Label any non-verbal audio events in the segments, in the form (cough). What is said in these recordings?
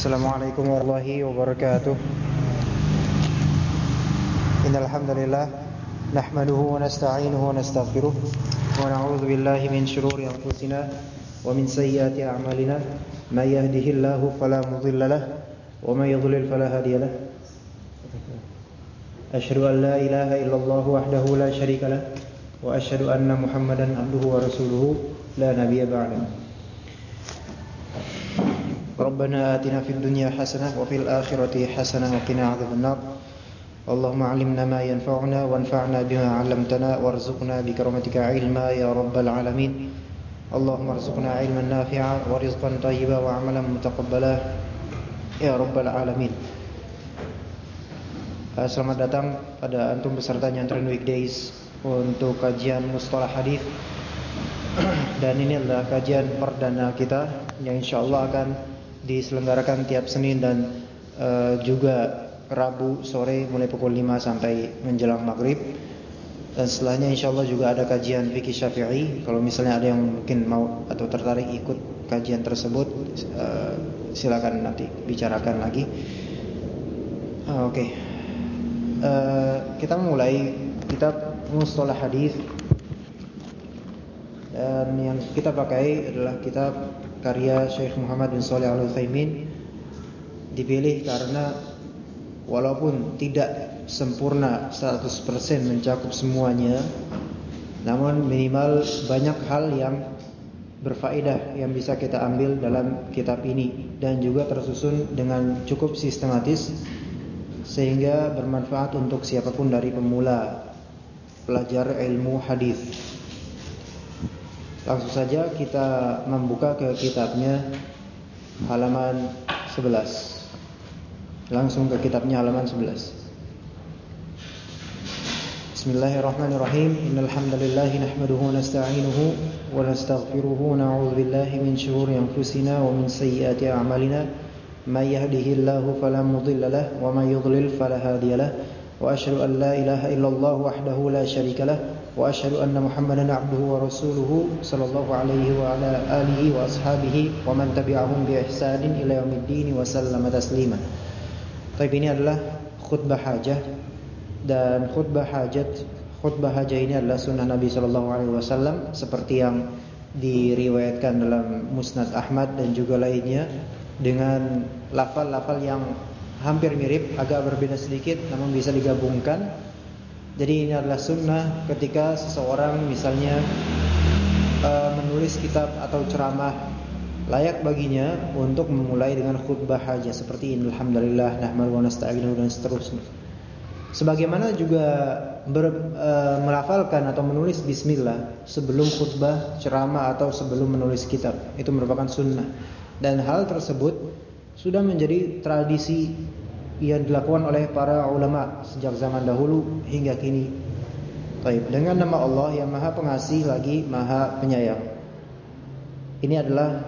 Assalamualaikum warahmatullahi wabarakatuh. Innal hamdalillah nahmaduhu wa nasta'inuhu wa nastaghfiruh wa na'udzu billahi min shururi anfusina wa min sayyiati a'malina. May Allah, fala mudilla lahu wa may yudlil fala hadiya lahu Ashhadu an la ilaha illallah wahdahu la sharika lahu wa ashhadu anna Muhammadan 'abduhu wa rasuluhu. La nabiyya ba'dahu ربنا آتنا في الدنيا حسنة وفي الآخرة حسنة وقنا عذاب النار اللهم علمنا ما ينفعنا وانفعنا بما علمتنا وارزقنا بكرمتك علما يا رب العالمين اللهم ارزقنا علما نافعا ورزقا طيبا وعملا متقبلا ya rabbal alamin. Selamat datang pada antum peserta nyantren weekdays untuk kajian mustalah hadis. Dan ini adalah kajian perdana kita yang insyaallah akan diselenggarakan tiap Senin dan uh, juga Rabu sore mulai pukul 5 sampai menjelang maghrib. Dan setelahnya insyaallah juga ada kajian fikih Syafi'i. Kalau misalnya ada yang mungkin mau atau tertarik ikut kajian tersebut uh, silakan nanti bicarakan lagi. Uh, Oke. Okay. Uh, kita mulai kitab Mustalah Hadis. Dan yang kita pakai adalah kitab karya Syekh Muhammad bin Shalih Al Utsaimin. Dipilih karena walaupun tidak sempurna 100% mencakup semuanya, namun minimal banyak hal yang berfaedah yang bisa kita ambil dalam kitab ini dan juga tersusun dengan cukup sistematis sehingga bermanfaat untuk siapa pun dari pemula pelajar ilmu hadis. Langsung saja kita membuka ke kitabnya halaman 11. Langsung ke kitabnya halaman 11. Bismillahirrahmanirrahim. Innal hamdalillah nahmaduhu wa nasta'inuhu wa nastaghfiruhu wa na'udzu billahi min shururi anfusina wa min sayyiati a'malina. May yahdihillahu fala mudilla lahu wa may yudlil fala hadiya lahu. Wa asyhadu an la ilaha illallah wahdahu la syarika lahu wa rasuluhu sallallahu alaihi wa ala alihi wa ashabihi wa man tabi'ahum bi ihsanin ila yaumiddin wa sallama taslima. Baik ini adalah khutbah hajah dan khutbah hajat khutbah hajah ini adalah sunnah Nabi Shallallahu Alaihi Wasallam seperti yang diriwayatkan dalam Musnad Ahmad dan juga lainnya dengan lafal-lafal yang hampir mirip agak berbeda sedikit namun bisa digabungkan jadi ini adalah sunnah ketika seseorang misalnya uh, menulis kitab atau ceramah layak baginya untuk memulai dengan khutbah hajah seperti alhamdulillah nahmaduhu wa nasta'inuhu dan seterusnya Sebagaimana juga ber, e, melafalkan atau menulis bismillah sebelum khutbah, ceramah atau sebelum menulis kitab. Itu merupakan sunnah. Dan hal tersebut sudah menjadi tradisi yang dilakukan oleh para ulama sejak zaman dahulu hingga kini. Baik, dengan nama Allah yang Maha Pengasih lagi Maha Penyayang. Ini adalah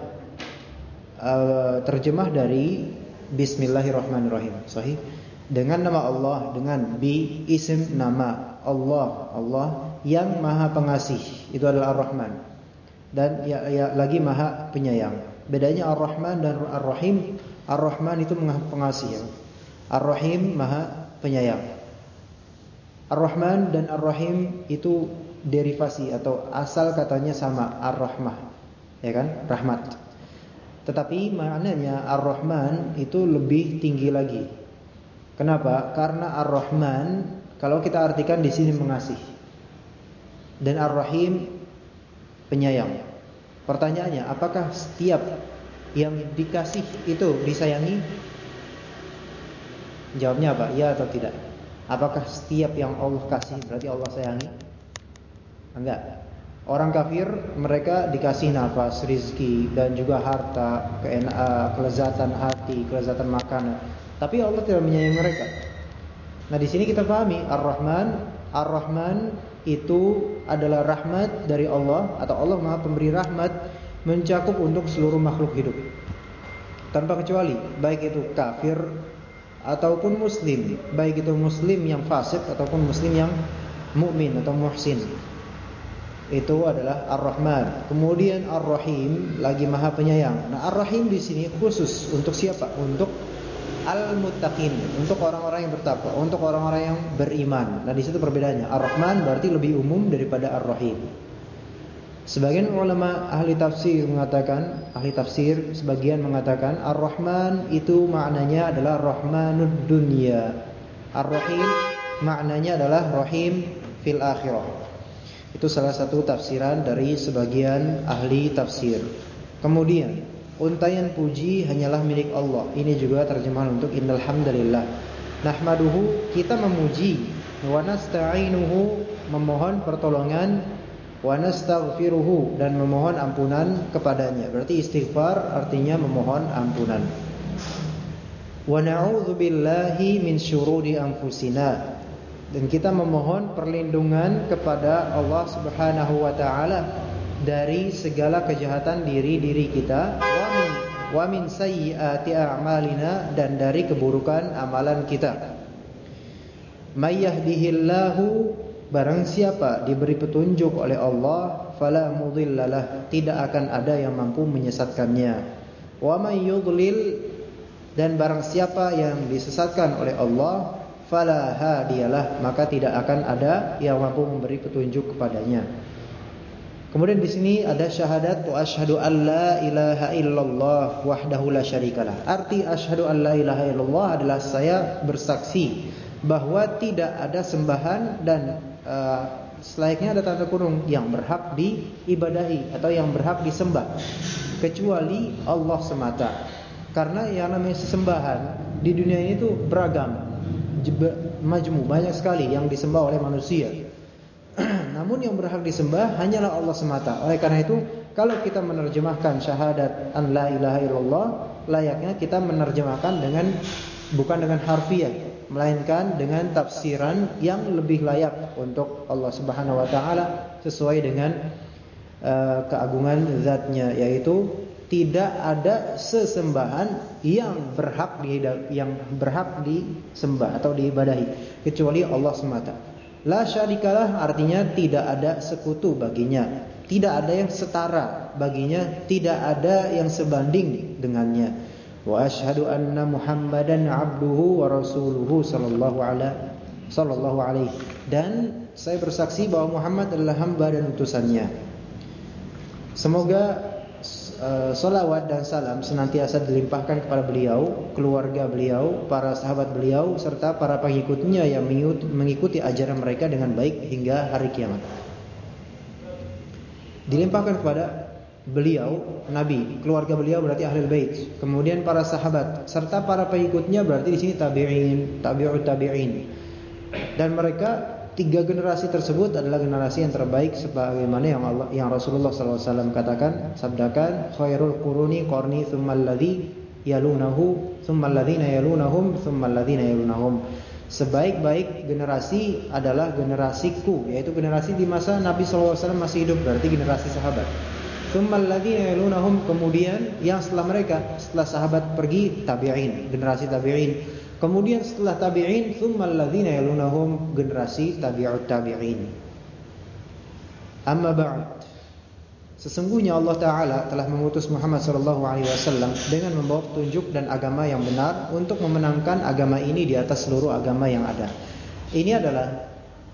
uh, terjemah dari Bismillahirrahmanirrahim. Sahih? dengan nama Allah dengan bi isim nama Allah Allah yang maha pengasih itu adalah Ar-Rahman dan ya, ya lagi maha penyayang bedanya Ar-Rahman dan Ar-Rahim Ar-Rahman itu pengasih. Ar-Rahim maha penyayang Ar-Rahman dan Ar-Rahim itu derivasi atau asal katanya sama Ar-Rahmah ya kan rahmat tetapi maknanya Ar-Rahman itu lebih tinggi lagi Kenapa? Karena Ar-Rahman kalau kita artikan di sini mengasih. Dan Ar-Rahim penyayang. Pertanyaannya, apakah setiap yang dikasih itu disayangi? Jawabnya apa? Ya atau tidak? Apakah setiap yang Allah kasih berarti Allah sayangi? Enggak. Orang kafir mereka dikasih nafas, rizki dan juga harta, kelezatan hati, kelezatan makanan. Tapi Allah tidak menyayangi mereka. Nah, di sini kita pahami Ar-Rahman, Ar-Rahman itu adalah rahmat dari Allah atau Allah Maha Pemberi rahmat mencakup untuk seluruh makhluk hidup. Tanpa kecuali, baik itu kafir ataupun muslim, baik itu muslim yang fasik ataupun muslim yang mukmin atau muhsin. itu adalah Ar-Rahman. Kemudian Ar-Rahim lagi Maha Penyayang. Nah, Ar-Rahim di sini khusus untuk siapa? Untuk al-muttaqin, untuk orang-orang yang bertakwa, untuk orang-orang yang beriman. Nah, di situ perbedaannya. Ar-Rahman berarti lebih umum daripada Ar-Rahim. Sebagian ulama ahli tafsir mengatakan, ahli tafsir sebagian mengatakan Ar-Rahman itu maknanya adalah Rahmanud dunya. Ar-Rahim maknanya adalah Rahim fil akhirah. Itu salah satu tafsiran dari sebagian ahli tafsir. Kemudian, untayan puji hanyalah milik Allah. Ini juga terjemahan untuk innal hamdalillah. Nahmaduhu kita memuji wa nasta'inuhu memohon pertolongan wa nastaghfiruhu dan memohon ampunan kepadanya. Berarti istighfar artinya memohon ampunan. Wa na'udzu billahi min syururi anfusina dan kita memohon perlindungan kepada Allah Subhanahu wa taala dari segala kejahatan diri-diri kita wa min wa min sayyiati a'malina dan dari keburukan amalan kita. May yahdihillahu barang siapa diberi petunjuk oleh Allah fala mudhillalah tidak akan ada yang mampu menyesatkannya. Wa may yudlil dan barang siapa yang disesatkan oleh Allah fala hadiyalah maka tidak akan ada yang mampu memberi petunjuk kepadanya. Kemudian di sini ada syahadat wa asyhadu an la ilaha illallah wahdahu la syarikalah. Arti asyhadu an la ilaha illallah adalah saya bersaksi bahwa tidak ada sembahan dan uh, selayaknya ada tanda kurung yang berhak diibadahi atau yang berhak disembah kecuali Allah semata. Karena yang namanya sesembahan di dunia ini itu beragam majmu banyak sekali yang disembah oleh manusia. (clears throat) Namun yang berhak disembah hanyalah Allah semata. Oleh karena itu, kalau kita menerjemahkan syahadat an la ilaha illallah, layaknya kita menerjemahkan dengan bukan dengan harfiah, melainkan dengan tafsiran yang lebih layak untuk Allah Subhanahu wa taala sesuai dengan uh, keagungan zatnya yaitu tidak ada sesembahan yang berhak di yang berhak disembah atau diibadahi kecuali Allah semata. La syarikalah artinya tidak ada sekutu baginya, tidak ada yang setara baginya, tidak ada yang sebanding dengannya. Wa asyhadu anna Muhammadan abduhu wa rasuluhu sallallahu alaihi sallallahu alaihi dan saya bersaksi bahwa Muhammad adalah hamba dan utusannya. Semoga uh, salawat dan salam senantiasa dilimpahkan kepada beliau, keluarga beliau, para sahabat beliau, serta para pengikutnya yang mengikuti ajaran mereka dengan baik hingga hari kiamat. Dilimpahkan kepada beliau, Nabi, keluarga beliau berarti ahli bait, kemudian para sahabat, serta para pengikutnya berarti di sini tabi'in, tabi'ut tabi'in. Dan mereka tiga generasi tersebut adalah generasi yang terbaik sebagaimana yang Allah yang Rasulullah SAW katakan sabdakan khairul quruni qarni tsummal ladzi yalunahu tsummal ladzina yalunahum tsummal ladzina yalunahum. Sebaik-baik generasi adalah generasiku yaitu generasi di masa Nabi SAW masih hidup berarti generasi sahabat tsummal ladzina yalunahum kemudian yang setelah mereka setelah sahabat pergi tabi'in generasi tabi'in Kemudian setelah tabi'in, thummal ladzina yalunahum generasi tabi'ut tabi'in. Amma ba'd. Sesungguhnya Allah Taala telah mengutus Muhammad sallallahu alaihi wasallam dengan membawa petunjuk dan agama yang benar untuk memenangkan agama ini di atas seluruh agama yang ada. Ini adalah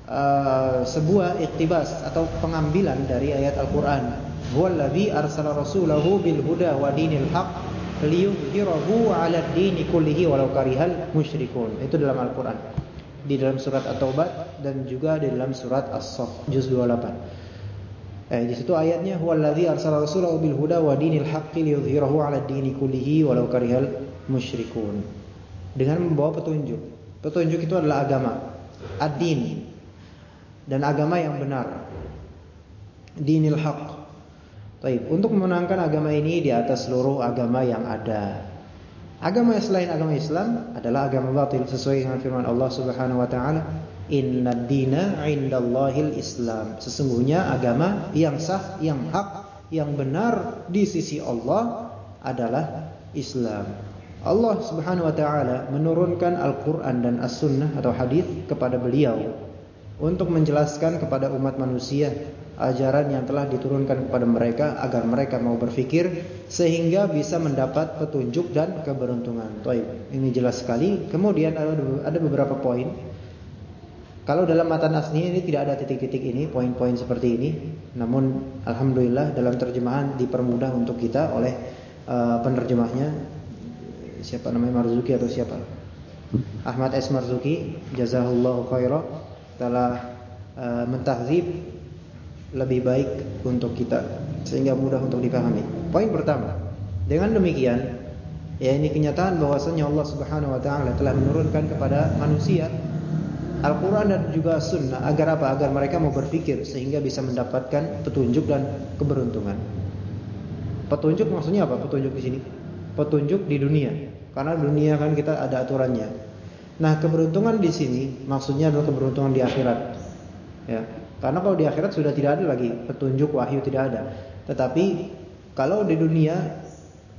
uh, sebuah iktibas atau pengambilan dari ayat Al-Qur'an. Huwallazi arsala rasulahu bil huda wa dinil haqq liyudhhirahu 'ala dini kullihi walau karihal musyrikun. Itu dalam Al-Qur'an. Di dalam surat At-Taubah dan juga di dalam surat As-Saff juz 28. Eh di situ ayatnya huwallazi arsala rasulahu bil huda wa dinil haqqi liyudhhirahu 'ala dini kullihi walau karihal musyrikun. Dengan membawa petunjuk. Petunjuk itu adalah agama, ad-din dan agama yang benar. Dinil haqq Baik, untuk memenangkan agama ini di atas seluruh agama yang ada. Agama selain agama Islam adalah agama batil sesuai dengan firman Allah Subhanahu wa taala, "Inna dina 'indallahil Islam." Sesungguhnya agama yang sah, yang hak, yang benar di sisi Allah adalah Islam. Allah Subhanahu wa taala menurunkan Al-Qur'an dan As-Sunnah atau hadis kepada beliau untuk menjelaskan kepada umat manusia ajaran yang telah diturunkan kepada mereka agar mereka mau berfikir sehingga bisa mendapat petunjuk dan keberuntungan. Baik, ini jelas sekali. Kemudian ada beberapa poin. Kalau dalam matan aslinya ini tidak ada titik-titik ini, poin-poin seperti ini. Namun alhamdulillah dalam terjemahan dipermudah untuk kita oleh uh, penerjemahnya siapa namanya Marzuki atau siapa? Ahmad S Marzuki, jazahullahu khairan telah uh, mentahzib lebih baik untuk kita sehingga mudah untuk dipahami. Poin pertama, dengan demikian ya ini kenyataan bahwasanya Allah Subhanahu wa taala telah menurunkan kepada manusia Al-Quran dan juga Sunnah agar apa? Agar mereka mau berpikir sehingga bisa mendapatkan petunjuk dan keberuntungan. Petunjuk maksudnya apa? Petunjuk di sini. Petunjuk di dunia. Karena dunia kan kita ada aturannya. Nah, keberuntungan di sini maksudnya adalah keberuntungan di akhirat. Ya. Karena kalau di akhirat sudah tidak ada lagi petunjuk wahyu tidak ada. Tetapi kalau di dunia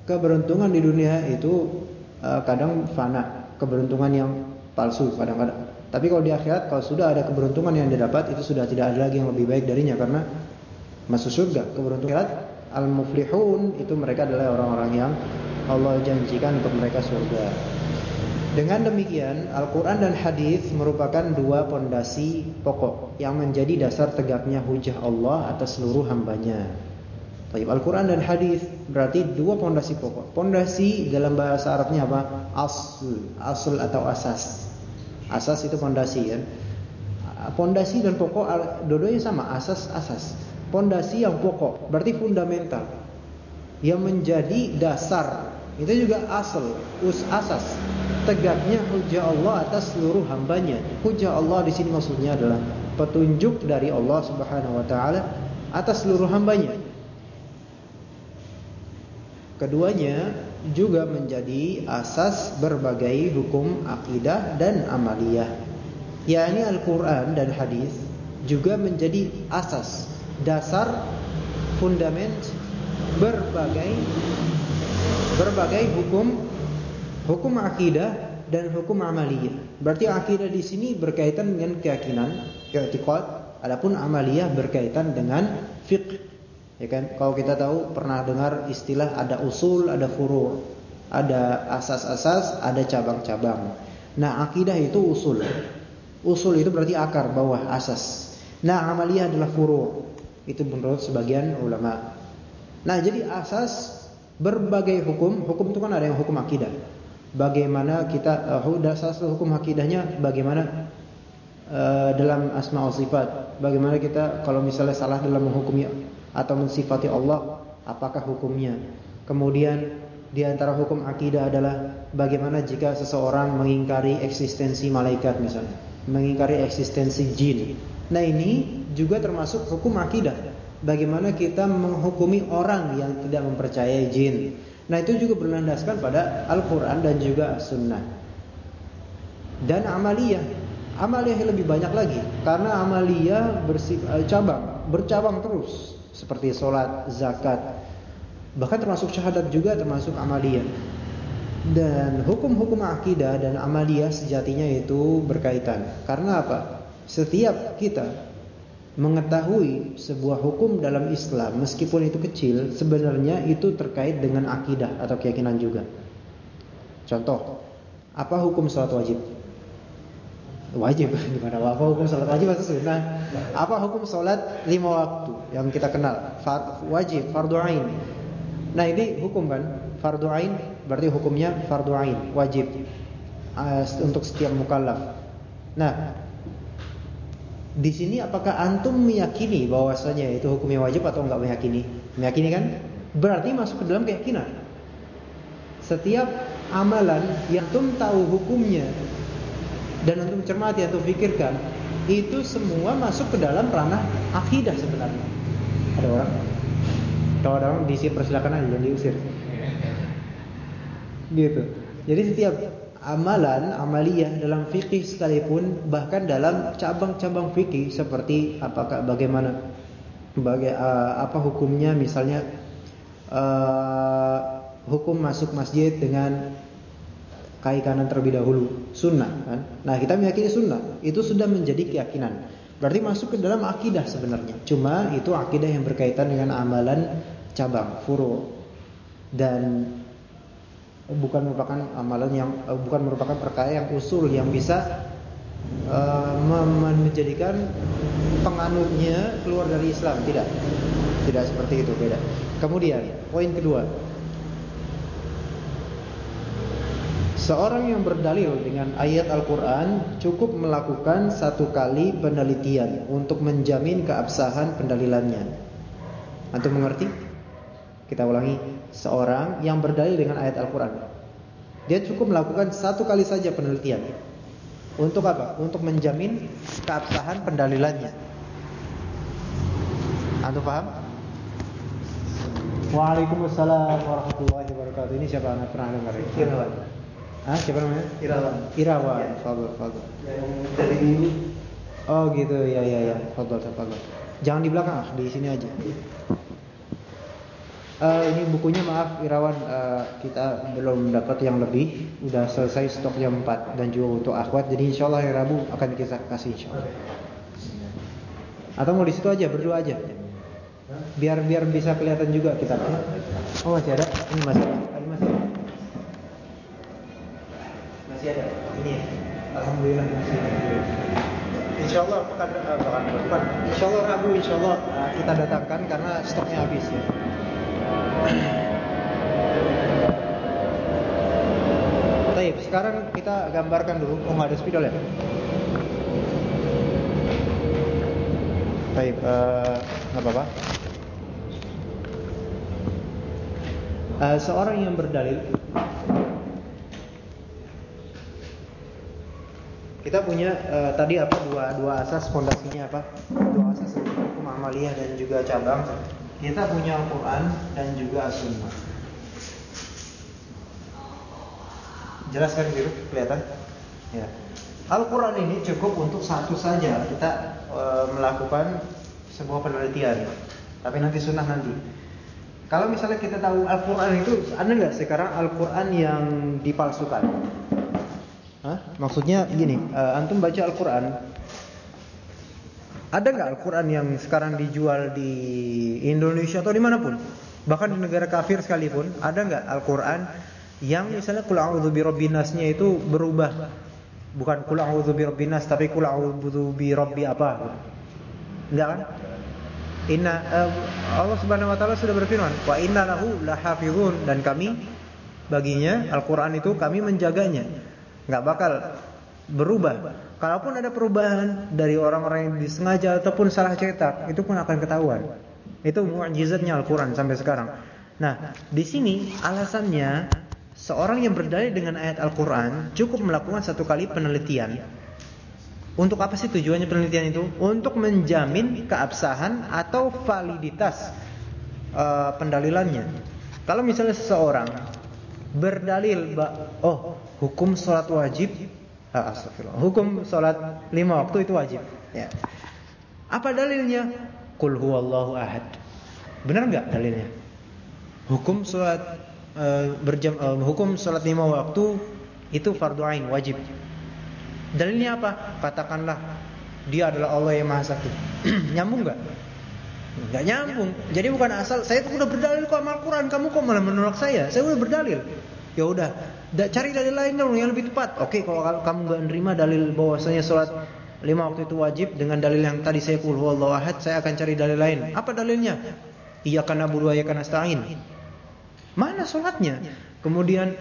keberuntungan di dunia itu uh, kadang fana, keberuntungan yang palsu kadang-kadang. Tapi kalau di akhirat kalau sudah ada keberuntungan yang didapat itu sudah tidak ada lagi yang lebih baik darinya karena masuk surga. Keberuntungan akhirat al-muflihun itu mereka adalah orang-orang yang Allah janjikan untuk mereka surga. Dengan demikian, Al-Quran dan Hadis merupakan dua pondasi pokok yang menjadi dasar tegaknya hujah Allah atas seluruh hambanya. Al-Quran dan Hadis berarti dua pondasi pokok. Pondasi dalam bahasa Arabnya apa? Asl, asl atau asas. Asas itu pondasi kan. Pondasi dan pokok dua-duanya sama, asas asas. Pondasi yang pokok berarti fundamental yang menjadi dasar itu juga asal, us asas tegaknya hujah Allah atas seluruh hambanya. Hujah Allah di sini maksudnya adalah petunjuk dari Allah Subhanahu wa taala atas seluruh hambanya. Keduanya juga menjadi asas berbagai hukum akidah dan amaliyah. yakni Al-Qur'an dan hadis juga menjadi asas, dasar, fundament berbagai berbagai hukum hukum akidah dan hukum amaliyah. Berarti akidah di sini berkaitan dengan keyakinan, i'tiqad, adapun amaliyah berkaitan dengan fiqh. Ya kan? Kalau kita tahu pernah dengar istilah ada usul, ada furu', ada asas-asas, ada cabang-cabang. Nah, akidah itu usul. Usul itu berarti akar, bawah, asas. Nah, amaliyah adalah furu'. Itu menurut sebagian ulama. Nah, jadi asas berbagai hukum, hukum itu kan ada yang hukum akidah bagaimana kita uh, dasar hukum akidahnya bagaimana uh, dalam asma wa sifat. Bagaimana kita kalau misalnya salah dalam menghukumi atau mensifati Allah apakah hukumnya? Kemudian di antara hukum akidah adalah bagaimana jika seseorang mengingkari eksistensi malaikat misalnya mengingkari eksistensi jin. Nah ini juga termasuk hukum akidah. Bagaimana kita menghukumi orang yang tidak mempercayai jin Nah itu juga berlandaskan pada Al-Quran dan juga Sunnah. Dan amaliyah yang lebih banyak lagi, karena amaliyah bersifat eh, cabang, bercabang terus, seperti sholat, zakat, bahkan termasuk syahadat juga termasuk amaliyah. Dan hukum-hukum akidah dan amaliyah sejatinya itu berkaitan. Karena apa? Setiap kita mengetahui sebuah hukum dalam Islam meskipun itu kecil sebenarnya itu terkait dengan akidah atau keyakinan juga. Contoh, apa hukum salat wajib? Wajib (laughs) gimana? Apa hukum salat wajib atau sunnah? Apa hukum salat lima waktu yang kita kenal? Far, wajib, fardu ain. Nah ini hukum kan? Fardu ain berarti hukumnya fardu ain, wajib uh, untuk setiap mukallaf. Nah, di sini apakah antum meyakini bahwasanya itu hukumnya wajib atau enggak meyakini? Meyakini kan? Berarti masuk ke dalam keyakinan. Setiap amalan yang antum tahu hukumnya dan antum cermati atau pikirkan, itu semua masuk ke dalam ranah akidah sebenarnya. Ada orang? Kalau ada orang diisi persilakan aja jangan diusir. Gitu. Jadi setiap amalan, amaliyah dalam fikih sekalipun bahkan dalam cabang-cabang fikih seperti apakah bagaimana baga, uh, apa hukumnya misalnya uh, hukum masuk masjid dengan kaki kanan terlebih dahulu sunnah kan nah kita meyakini sunnah itu sudah menjadi keyakinan Berarti masuk ke dalam akidah sebenarnya. Cuma itu akidah yang berkaitan dengan amalan cabang, furu. Dan bukan merupakan amalan yang uh, bukan merupakan perkara yang usul yang bisa uh, menjadikan penganutnya keluar dari Islam, tidak. Tidak seperti itu, beda. Kemudian, poin kedua. Seorang yang berdalil dengan ayat Al-Quran cukup melakukan satu kali penelitian untuk menjamin keabsahan pendalilannya. Antum mengerti? Kita ulangi. Seorang yang berdalil dengan ayat Al-Quran. Dia cukup melakukan satu kali saja penelitian. Untuk apa? Untuk menjamin keabsahan pendalilannya. Antum paham? Waalaikumsalam warahmatullahi wabarakatuh. Ini siapa anak pernah dengar? Irawan. Ah, siapa namanya? Irawan. Irawan. Ya. Fadl, fadl. Yang dari dulu. Oh gitu, ya ya ya. Fadl, fadl. Jangan di belakang, ah, di sini aja. Eh, ini bukunya maaf Irawan eh, kita belum dapat yang lebih. Udah selesai stok jam 4 dan juga untuk akhwat. Jadi insya Allah hari Rabu akan kita kasih insya Allah. Atau mau di situ aja berdua aja. Biar biar bisa kelihatan juga kitabnya oh masih ada? Ini masih ada. Ini masih ada. Ini. Alhamdulillah masih Insya Allah eh, Insya Allah Rabu Insya Allah kita datangkan karena stoknya habis ya Baik, sekarang kita gambarkan dulu. Oh, ada spidol ya? Baik, eh, nggak apa-apa. Eh, seorang yang berdalil, kita punya eh, tadi apa dua dua asas fondasinya apa? Dua asas hukum amaliyah dan juga cabang. Kita punya Al-Quran dan juga As-Sunnah. Jelas kan biru kelihatan? Ya. Al-Quran ini cukup untuk satu saja kita e, melakukan sebuah penelitian. Tapi nanti sunnah nanti. Kalau misalnya kita tahu Al-Quran itu ada nggak sekarang Al-Quran yang dipalsukan? Hah? Maksudnya gini, e, antum baca Al-Quran, ada nggak Al-Quran yang sekarang dijual di Indonesia atau di mana pun? Bahkan di negara kafir sekalipun, ada nggak Al-Quran yang misalnya Qul a'udzu birabbinasnya itu berubah bukan Qul a'udzu birabbinas tapi Qul a'udzu birabbi apa? Enggak kan? Inna uh, Allah Subhanahu wa taala sudah berfirman, "Wa inna lahu lahafizun" dan kami baginya Al-Qur'an itu kami menjaganya. Enggak bakal berubah. Kalaupun ada perubahan dari orang-orang yang disengaja ataupun salah cetak, itu pun akan ketahuan. Itu mukjizatnya Al-Qur'an sampai sekarang. Nah, di sini alasannya seorang yang berdalil dengan ayat Al-Qur'an cukup melakukan satu kali penelitian. Untuk apa sih tujuannya penelitian itu? Untuk menjamin keabsahan atau validitas uh, pendalilannya. Kalau misalnya seseorang berdalil, oh hukum sholat wajib, ah, hukum sholat lima waktu itu wajib. Ya. Apa dalilnya? Kul huwallahu ahad. Benar nggak dalilnya? Hukum sholat uh, berjam, uh, hukum sholat lima waktu itu fardu ain wajib. Dalilnya apa? Katakanlah dia adalah Allah yang Maha Satu. (clears throat) nyambung nggak? Nggak nyambung. Jadi bukan asal saya itu udah berdalil kok sama Al-Quran, kamu kok malah menolak saya? Saya udah berdalil. Ya udah, cari dalil lain dong yang lebih tepat. Oke, kalau kamu nggak nerima dalil bahwasanya sholat lima waktu itu wajib dengan dalil yang tadi saya kul huwallahu ahad, saya akan cari dalil lain. Apa dalilnya? Iya karena bulu iya karena stain. Mana sholatnya? Kemudian,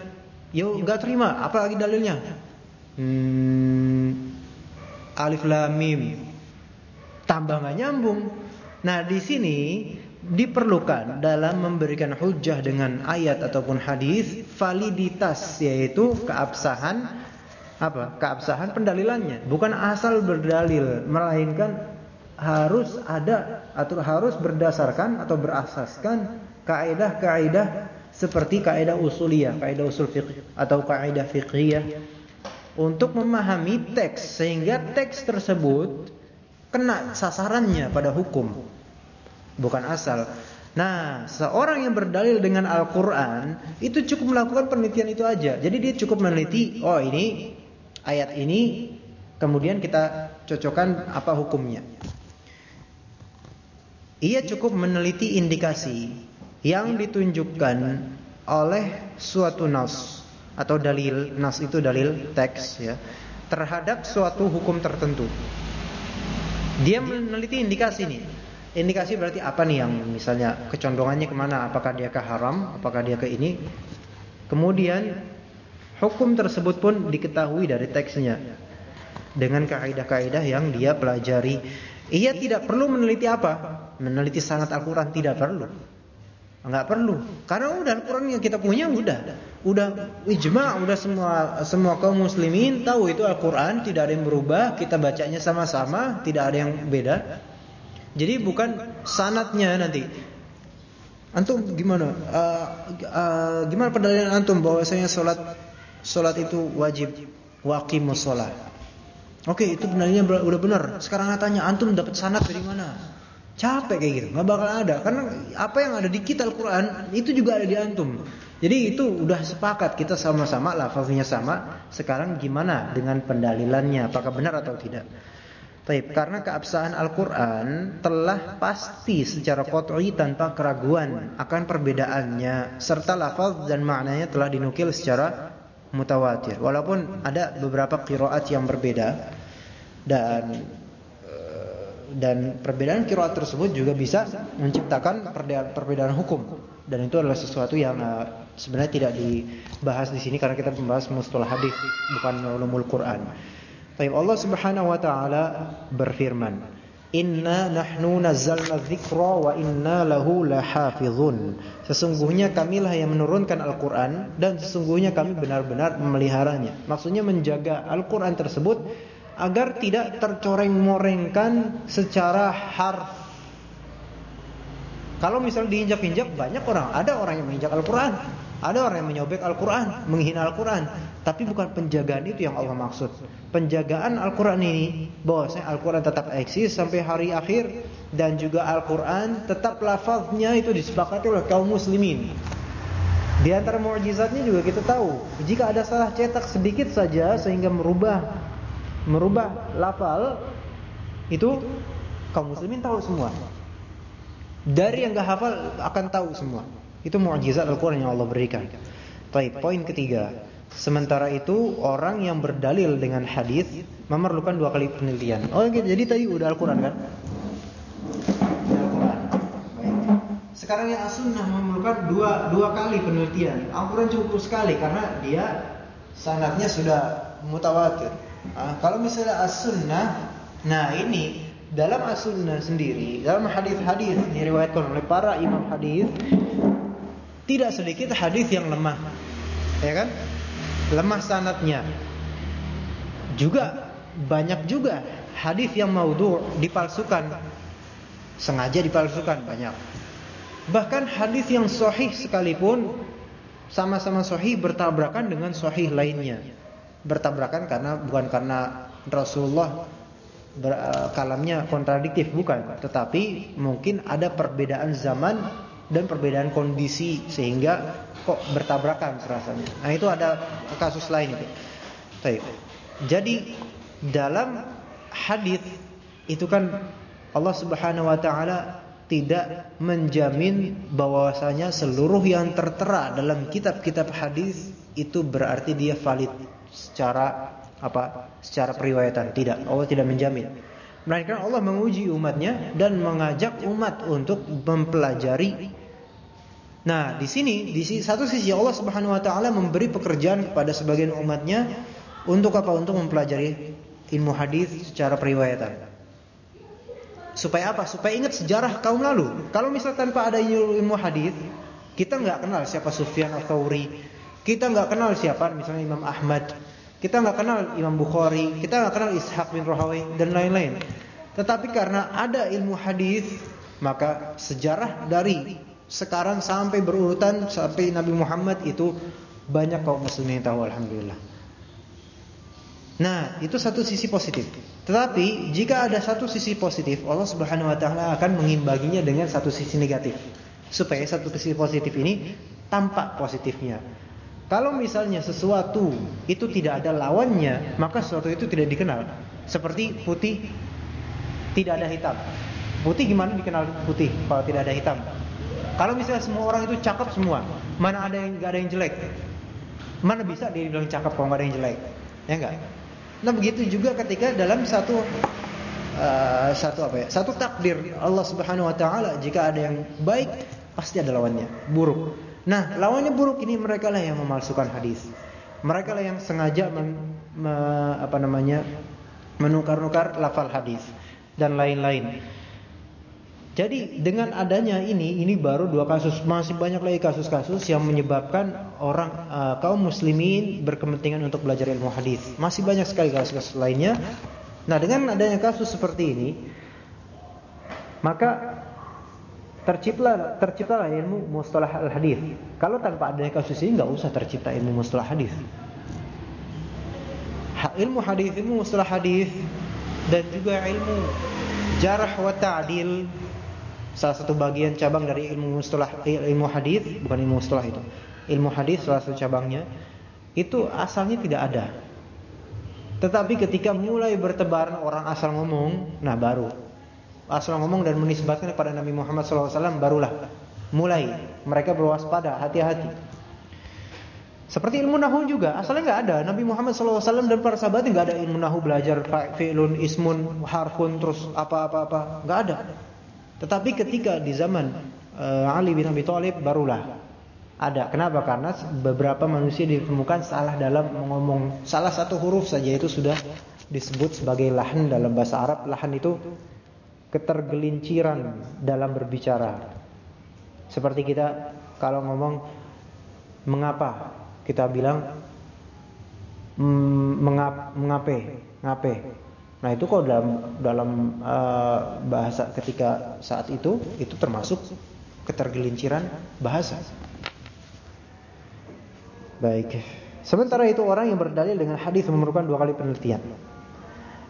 yo nggak terima. Apalagi dalilnya? Hmm, alif lam mim. Tambah nggak nyambung. Nah, di sini diperlukan dalam memberikan hujah dengan ayat ataupun hadis validitas yaitu keabsahan apa? Keabsahan pendalilannya, bukan asal berdalil, melainkan harus ada atau harus berdasarkan atau berasaskan kaidah-kaidah seperti kaidah usuliyah, kaidah usul fiqh atau kaidah fiqhiyah. Untuk memahami teks sehingga teks tersebut kena sasarannya pada hukum bukan asal. Nah, seorang yang berdalil dengan Al-Qur'an itu cukup melakukan penelitian itu aja. Jadi dia cukup meneliti, oh ini ayat ini Kemudian kita cocokkan apa hukumnya. Ia cukup meneliti indikasi yang ditunjukkan oleh suatu nas atau dalil, nas itu dalil teks ya, terhadap suatu hukum tertentu. Dia meneliti indikasi ini. Indikasi berarti apa nih yang misalnya kecondongannya ke mana? Apakah dia ke haram? Apakah dia ke ini? Kemudian hukum tersebut pun diketahui dari teksnya dengan kaidah-kaidah yang dia pelajari. Ia tidak perlu meneliti apa? Meneliti sangat Al-Quran tidak perlu. Enggak perlu. Karena udah Al-Quran yang kita punya udah. Udah ijma, udah semua semua kaum muslimin tahu itu Al-Quran, tidak ada yang berubah, kita bacanya sama-sama, tidak ada yang beda. Jadi bukan sanatnya nanti. Antum gimana? Uh, uh, gimana pendalilan antum bahwasanya salat salat itu wajib waqimus shalah. Oke, itu benarnya udah benar. Sekarang tanya antum dapat sanad dari mana? Capek kayak gitu, nggak bakal ada. Karena apa yang ada di kita Al-Quran itu juga ada di antum. Jadi itu udah sepakat kita sama-sama lafaznya sama. Sekarang gimana dengan pendalilannya? Apakah benar atau tidak? Taib, karena keabsahan Al-Quran telah pasti secara qot'i tanpa keraguan akan perbedaannya serta lafaz dan maknanya telah dinukil secara mutawatir. Walaupun ada beberapa qiraat yang berbeda dan eh, dan perbedaan qiraat tersebut juga bisa menciptakan perbedaan, perbedaan hukum dan itu adalah sesuatu yang uh, sebenarnya tidak dibahas di sini karena kita membahas mustalah hadis bukan ulumul Quran. Tapi Allah Subhanahu wa taala berfirman, Inna nahnu nazzalna dzikra wa inna lahu lahafizun. Sesungguhnya kamilah yang menurunkan Al-Qur'an dan sesungguhnya kami benar-benar memeliharanya. Maksudnya menjaga Al-Qur'an tersebut agar tidak tercoreng-morengkan secara harf. Kalau misal diinjak-injak banyak orang, ada orang yang menginjak Al-Qur'an. Ada orang yang menyobek Al-Quran, menghina Al-Quran. Tapi bukan penjagaan itu yang Allah maksud. Penjagaan Al-Quran ini, bahwasanya Al-Quran tetap eksis sampai hari akhir. Dan juga Al-Quran tetap lafaznya itu disepakati oleh kaum muslimin. Di antara mukjizatnya juga kita tahu, jika ada salah cetak sedikit saja sehingga merubah merubah lafal itu kaum muslimin tahu semua. Dari yang gak hafal akan tahu semua. Itu mukjizat Al-Qur'an yang Allah berikan. Baik, poin ketiga. Sementara itu orang yang berdalil dengan hadis memerlukan dua kali penelitian. Oh, gitu. jadi tadi udah Al-Qur'an kan? Al-Qur'an. Sekarang yang as-sunnah memerlukan dua dua kali penelitian. Al-Qur'an cukup sekali karena dia sanatnya sudah mutawatir. Nah, kalau misalnya as-sunnah, nah ini dalam as-sunnah sendiri, dalam hadis-hadis diriwayatkan oleh para imam hadis tidak sedikit hadis yang lemah. Ya kan? Lemah sanatnya. Juga banyak juga hadis yang maudhu dipalsukan. Sengaja dipalsukan banyak. Bahkan hadis yang sahih sekalipun sama-sama sahih bertabrakan dengan sahih lainnya. Bertabrakan karena bukan karena Rasulullah uh, kalamnya kontradiktif bukan, tetapi mungkin ada perbedaan zaman dan perbedaan kondisi sehingga kok bertabrakan rasanya. Nah, itu ada kasus lain itu. Baik. Jadi dalam hadis itu kan Allah Subhanahu wa taala tidak menjamin bahwasanya seluruh yang tertera dalam kitab-kitab hadis itu berarti dia valid secara apa? secara periwayatan. Tidak, Allah tidak menjamin. Melainkan Allah menguji umatnya dan mengajak umat untuk mempelajari Nah, di sini di satu sisi Allah Subhanahu wa taala memberi pekerjaan kepada sebagian umatnya untuk apa? Untuk mempelajari ilmu hadis secara periwayatan. Supaya apa? Supaya ingat sejarah kaum lalu. Kalau misal tanpa ada ilmu hadis, kita nggak kenal siapa Sufyan Ats-Tsauri, kita nggak kenal siapa misalnya Imam Ahmad, kita nggak kenal Imam Bukhari, kita nggak kenal Ishaq bin Rahawi dan lain-lain. Tetapi karena ada ilmu hadis, maka sejarah dari sekarang sampai berurutan sampai Nabi Muhammad itu banyak kaum muslimin yang tahu alhamdulillah. Nah, itu satu sisi positif. Tetapi jika ada satu sisi positif, Allah Subhanahu wa taala akan mengimbanginya dengan satu sisi negatif. Supaya satu sisi positif ini tampak positifnya. Kalau misalnya sesuatu itu tidak ada lawannya, maka sesuatu itu tidak dikenal. Seperti putih tidak ada hitam. Putih gimana dikenal putih kalau tidak ada hitam? Kalau misalnya semua orang itu cakep semua, mana ada yang nggak ada yang jelek? Mana bisa dia bilang cakep kalau nggak ada yang jelek? Ya enggak? Nah begitu juga ketika dalam satu uh, satu apa ya? Satu takdir Allah Subhanahu Wa Taala jika ada yang baik pasti ada lawannya buruk. Nah lawannya buruk ini mereka lah yang memalsukan hadis. Mereka lah yang sengaja men, me, apa namanya menukar-nukar lafal hadis dan lain-lain. Jadi dengan adanya ini, ini baru dua kasus, masih banyak lagi kasus-kasus yang menyebabkan orang uh, kaum muslimin berkepentingan untuk belajar ilmu hadis. Masih banyak sekali kasus-kasus lainnya. Nah, dengan adanya kasus seperti ini, maka terciptalah terciptalah ilmu mustalah al hadis. Kalau tanpa adanya kasus ini nggak usah tercipta ilmu mustalah hadis. Ilmu hadis, ilmu mustalah hadis dan juga ilmu jarah wa ta'dil salah satu bagian cabang dari ilmu mustalah ilmu hadis bukan ilmu mustalah itu. Ilmu hadis salah satu cabangnya itu asalnya tidak ada. Tetapi ketika mulai bertebaran orang asal ngomong nah baru. Asal ngomong dan menisbatkan kepada Nabi Muhammad SAW barulah mulai mereka berwaspada hati-hati. Seperti ilmu nahu juga asalnya nggak ada. Nabi Muhammad SAW dan para sahabat nggak ada ilmu nahu belajar fi'lun ismun harfun terus apa-apa-apa. Nggak ada tetapi ketika di zaman uh, Ali bin Abi Thalib barulah ada. Kenapa? Karena beberapa manusia ditemukan salah dalam mengomong salah satu huruf saja itu sudah disebut sebagai lahan dalam bahasa Arab. Lahan itu ketergelinciran dalam berbicara. Seperti kita kalau ngomong mengapa kita bilang mengap mengape ngape Nah itu kalau dalam dalam uh, bahasa ketika saat itu itu termasuk ketergelinciran bahasa. Baik. Sementara itu orang yang berdalil dengan hadis memerlukan dua kali penelitian.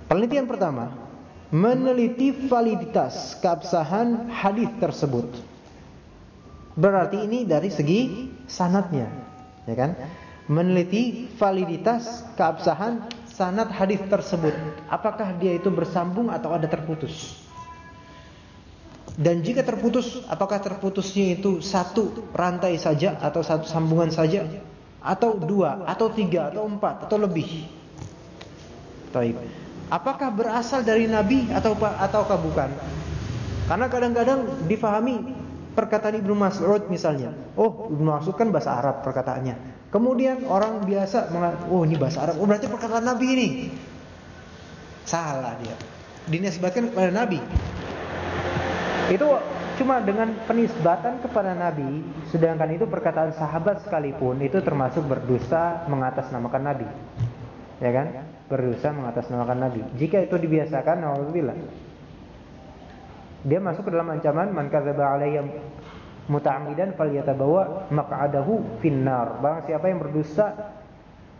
Penelitian pertama, meneliti validitas keabsahan hadis tersebut. Berarti ini dari segi sanatnya, ya kan? Meneliti validitas keabsahan sanad hadis tersebut apakah dia itu bersambung atau ada terputus? Dan jika terputus apakah terputusnya itu satu rantai saja atau satu sambungan saja? Atau dua atau tiga atau empat atau lebih? Taib. apakah berasal dari nabi atau ataukah bukan? Karena kadang-kadang difahami perkataan Ibnu Mas'ud misalnya. Oh Ibnu Mas'ud kan bahasa Arab perkataannya Kemudian orang biasa mengatakan, oh ini bahasa Arab, oh berarti perkataan Nabi ini. Salah dia. Dinisbatkan kepada Nabi. Itu cuma dengan penisbatan kepada Nabi, sedangkan itu perkataan sahabat sekalipun itu termasuk berdosa mengatasnamakan Nabi. Ya kan? Berdosa mengatasnamakan Nabi. Jika itu dibiasakan, alhamdulillah. Dia masuk ke dalam ancaman man kadzaba alayya muta'ammidan falyatabawa maq'adahu finnar. Barang siapa yang berdusta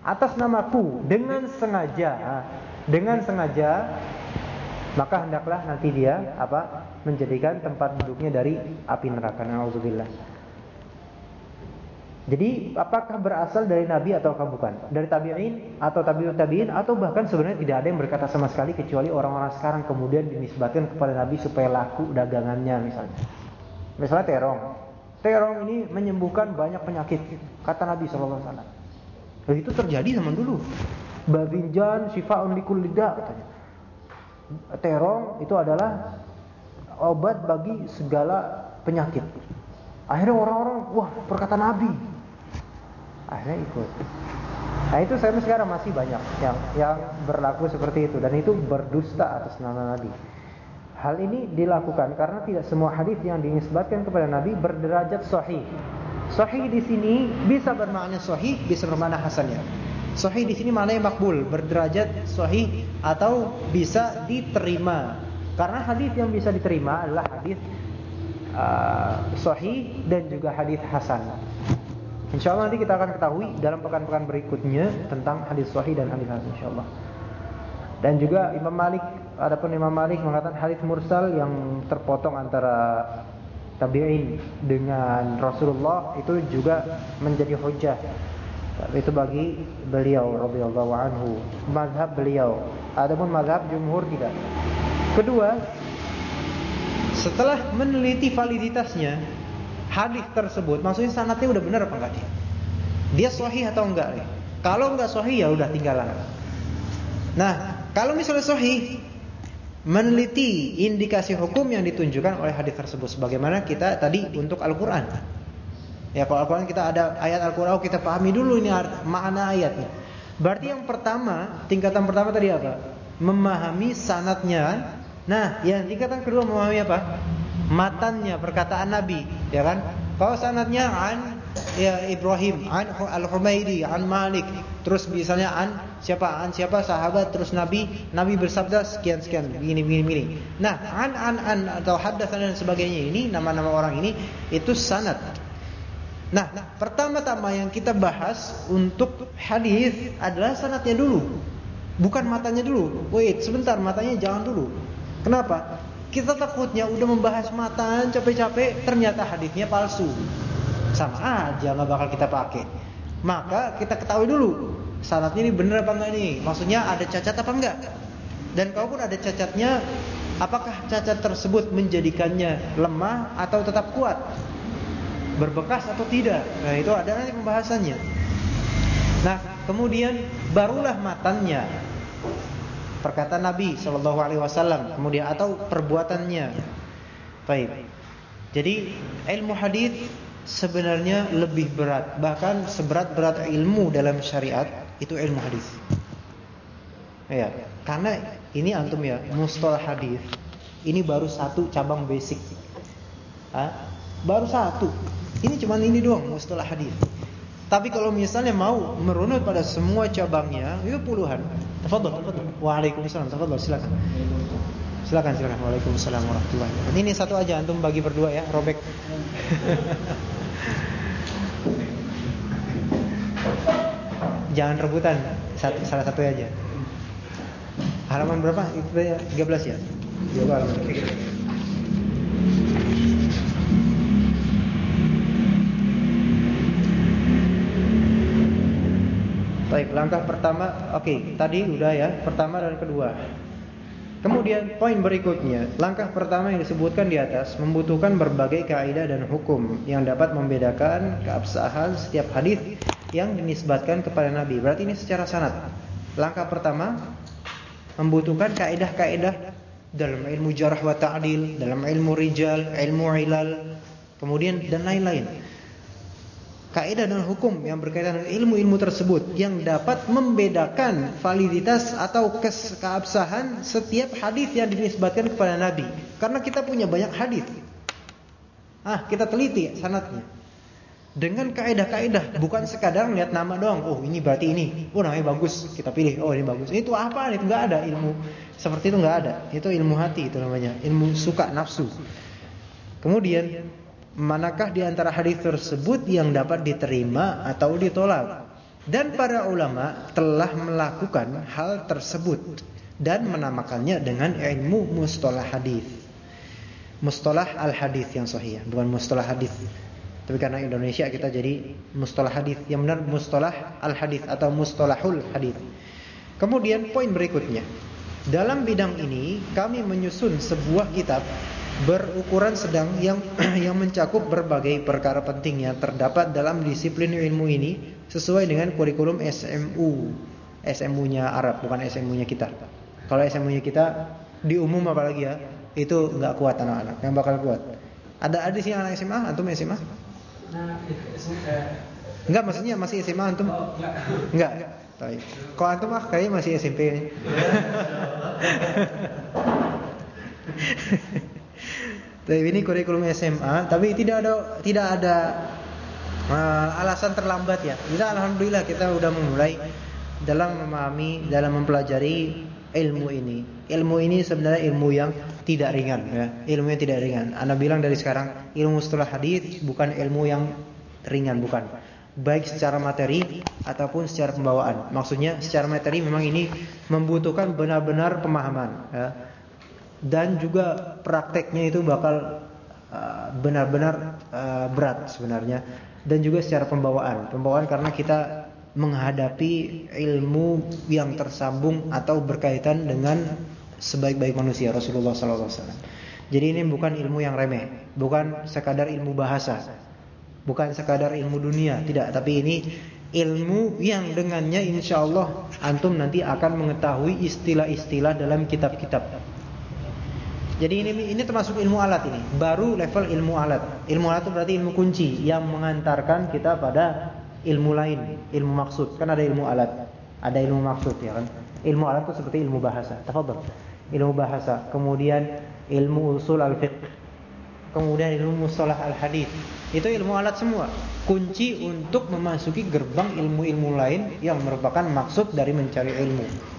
atas namaku dengan sengaja, dengan sengaja maka hendaklah nanti dia apa? menjadikan tempat duduknya dari api neraka. Nauzubillah. Jadi apakah berasal dari nabi ataukah bukan? Dari tabi'in atau tabi'ut tabi'in atau bahkan sebenarnya tidak ada yang berkata sama sekali kecuali orang-orang sekarang kemudian dinisbatkan kepada nabi supaya laku dagangannya misalnya. Misalnya terong. Terong ini menyembuhkan banyak penyakit, kata Nabi wasallam. Dan itu terjadi zaman dulu. Babinjan syifaun likul lidah katanya. Terong itu adalah obat bagi segala penyakit. Akhirnya orang-orang, wah perkataan Nabi. Akhirnya ikut. Nah itu saya sekarang masih banyak yang yang berlaku seperti itu dan itu berdusta atas nama Nabi. Hal ini dilakukan karena tidak semua hadis yang dinisbatkan kepada Nabi berderajat sahih. Sahih di sini bisa bermakna sahih, bisa bermakna hasan ya. Sahih di sini maknanya makbul, berderajat sahih atau bisa diterima. Karena hadis yang bisa diterima adalah hadis uh, sahih dan juga hadis hasan. Insya Allah nanti kita akan ketahui dalam pekan-pekan berikutnya tentang hadis sahih dan hadis hasan insya Allah. Dan juga Imam Malik, adapun Imam Malik mengatakan hadis mursal yang terpotong antara tabi'in dengan Rasulullah itu juga menjadi hujah itu bagi beliau radhiyallahu anhu, mazhab beliau. Adapun mazhab jumhur tidak. Kedua, setelah meneliti validitasnya hadis tersebut, maksudnya sanatnya udah benar apa enggak dia? Dia sahih atau enggak? Kalau enggak sahih ya udah tinggalan. Nah, kalau misalnya sahih meneliti indikasi hukum yang ditunjukkan oleh hadis tersebut sebagaimana kita tadi untuk Al-Qur'an. Ya kalau Al-Quran kita ada ayat Al-Quran oh, kita pahami dulu ini makna ayatnya. Berarti yang pertama, tingkatan pertama tadi apa? Memahami sanatnya. Nah, yang tingkatan kedua memahami apa? Matannya, perkataan Nabi, ya kan? Kalau sanatnya an ya Ibrahim, an Al-Humaidi, an Malik, terus misalnya an siapa? An siapa? Sahabat, terus Nabi, Nabi bersabda sekian sekian, begini begini begini. Nah, an an an atau hadatsan dan sebagainya ini nama-nama orang ini itu sanad. Nah, pertama-tama yang kita bahas untuk hadis adalah sanatnya dulu. Bukan matanya dulu. Wait, sebentar, matanya jangan dulu. Kenapa? Kita takutnya udah membahas mata capek-capek, ternyata hadisnya palsu. Sama aja nggak bakal kita pakai. Maka kita ketahui dulu sanatnya ini benar apa enggak nih? Maksudnya ada cacat apa enggak? Dan kalaupun ada cacatnya, apakah cacat tersebut menjadikannya lemah atau tetap kuat? berbekas atau tidak. Nah, itu ada nanti pembahasannya. Nah, kemudian barulah matannya. Perkataan Nabi Shallallahu alaihi wasallam, kemudian atau perbuatannya. Baik. Jadi, ilmu hadis sebenarnya lebih berat, bahkan seberat-berat ilmu dalam syariat itu ilmu hadis. Ya, karena ini antum ya, mustalah hadis. Ini baru satu cabang basic. Hah? Baru satu. Ini cuma ini doang mustalah hadis. Tapi kalau misalnya mau merunut pada semua cabangnya, itu puluhan. Tafadhol, tafadhol. Waalaikumsalam, tafadhol, silakan. Silakan, silakan. Waalaikumsalam warahmatullahi wabarakatuh. Ini satu aja antum bagi berdua ya, robek. (laughs) Jangan rebutan, satu, salah satu aja. Halaman berapa? Itu 13 ya? Coba halaman. Baik, langkah pertama, oke, okay, tadi udah ya, pertama dan kedua. Kemudian poin berikutnya, langkah pertama yang disebutkan di atas membutuhkan berbagai kaidah dan hukum yang dapat membedakan keabsahan setiap hadis yang dinisbatkan kepada Nabi. Berarti ini secara sanad. Langkah pertama membutuhkan kaidah-kaidah dalam ilmu jarah wa ta'dil, dalam ilmu rijal, ilmu ilal, kemudian dan lain-lain kaidah dan hukum yang berkaitan dengan ilmu-ilmu tersebut yang dapat membedakan validitas atau keabsahan setiap hadis yang dinisbatkan kepada Nabi. Karena kita punya banyak hadis. Ah, kita teliti sanatnya. Dengan kaidah-kaidah, bukan sekadar lihat nama doang. Oh, ini berarti ini. Oh, namanya bagus, kita pilih. Oh, ini bagus. Itu apa? Itu enggak ada ilmu seperti itu enggak ada. Itu ilmu hati itu namanya, ilmu suka nafsu. Kemudian manakah di antara hadis tersebut yang dapat diterima atau ditolak. Dan para ulama telah melakukan hal tersebut dan menamakannya dengan ilmu mustalah hadis. Mustalah al-hadis yang sahih, bukan mustalah hadis. Tapi karena Indonesia kita jadi mustalah hadis. Yang benar mustalah al-hadis atau mustalahul hadis. Kemudian poin berikutnya. Dalam bidang ini kami menyusun sebuah kitab berukuran sedang yang (clears throat) yang mencakup berbagai perkara penting yang terdapat dalam disiplin ilmu ini sesuai dengan kurikulum SMU. SMU-nya Arab, bukan SMU-nya kita. Kalau SMU-nya kita di umum apalagi ya, itu nggak kuat anak-anak, yang bakal kuat. Ada ada sih anak SMA, antum SMA? Enggak, maksudnya masih SMA antum? Enggak. Baik. Kalau antum ah kayaknya masih SMP. (laughs) (laughs) Tapi ini kurikulum SMA, tapi tidak ada tidak ada uh, alasan terlambat ya. Kita alhamdulillah kita sudah memulai dalam memahami, dalam mempelajari ilmu ini. Ilmu ini sebenarnya ilmu yang tidak ringan ya. Ilmu yang tidak ringan. Anda bilang dari sekarang ilmu setelah hadis bukan ilmu yang ringan bukan. Baik secara materi ataupun secara pembawaan. Maksudnya secara materi memang ini membutuhkan benar-benar pemahaman ya dan juga prakteknya itu bakal uh, benar-benar uh, uh, berat sebenarnya. Dan juga secara pembawaan. Pembawaan karena kita menghadapi ilmu yang tersambung atau berkaitan dengan sebaik-baik manusia Rasulullah wasallam. Jadi ini bukan ilmu yang remeh, bukan sekadar ilmu bahasa, bukan sekadar ilmu dunia, tidak, tapi ini ilmu yang dengannya insya Allah antum nanti akan mengetahui istilah-istilah dalam kitab-kitab. Jadi ini ini termasuk ilmu alat ini, baru level ilmu alat. Ilmu alat itu berarti ilmu kunci yang mengantarkan kita pada ilmu lain, ilmu maksud. Kan ada ilmu alat, ada ilmu maksud ya kan. Ilmu alat itu seperti ilmu bahasa. Tafadhol. Ilmu bahasa, kemudian ilmu usul al-fiqh, kemudian ilmu mustalah al-hadis. Itu ilmu alat semua. Kunci untuk memasuki gerbang ilmu-ilmu lain yang merupakan maksud dari mencari ilmu.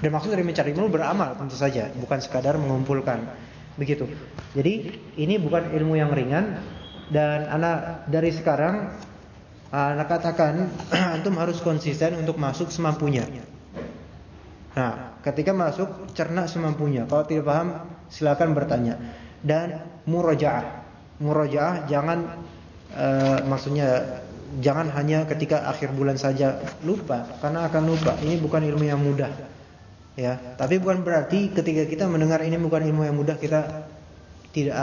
Dan maksud dari mencari ilmu beramal tentu saja, bukan sekadar mengumpulkan. Begitu. Jadi ini bukan ilmu yang ringan dan anak dari sekarang anak katakan (clears throat) antum harus konsisten untuk masuk semampunya. Nah, ketika masuk cerna semampunya. Kalau tidak paham silakan bertanya. Dan murajaah. Murajaah jangan uh, maksudnya jangan hanya ketika akhir bulan saja lupa karena akan lupa. Ini bukan ilmu yang mudah. Ya, tapi bukan berarti ketika kita mendengar ini bukan ilmu yang mudah kita tidak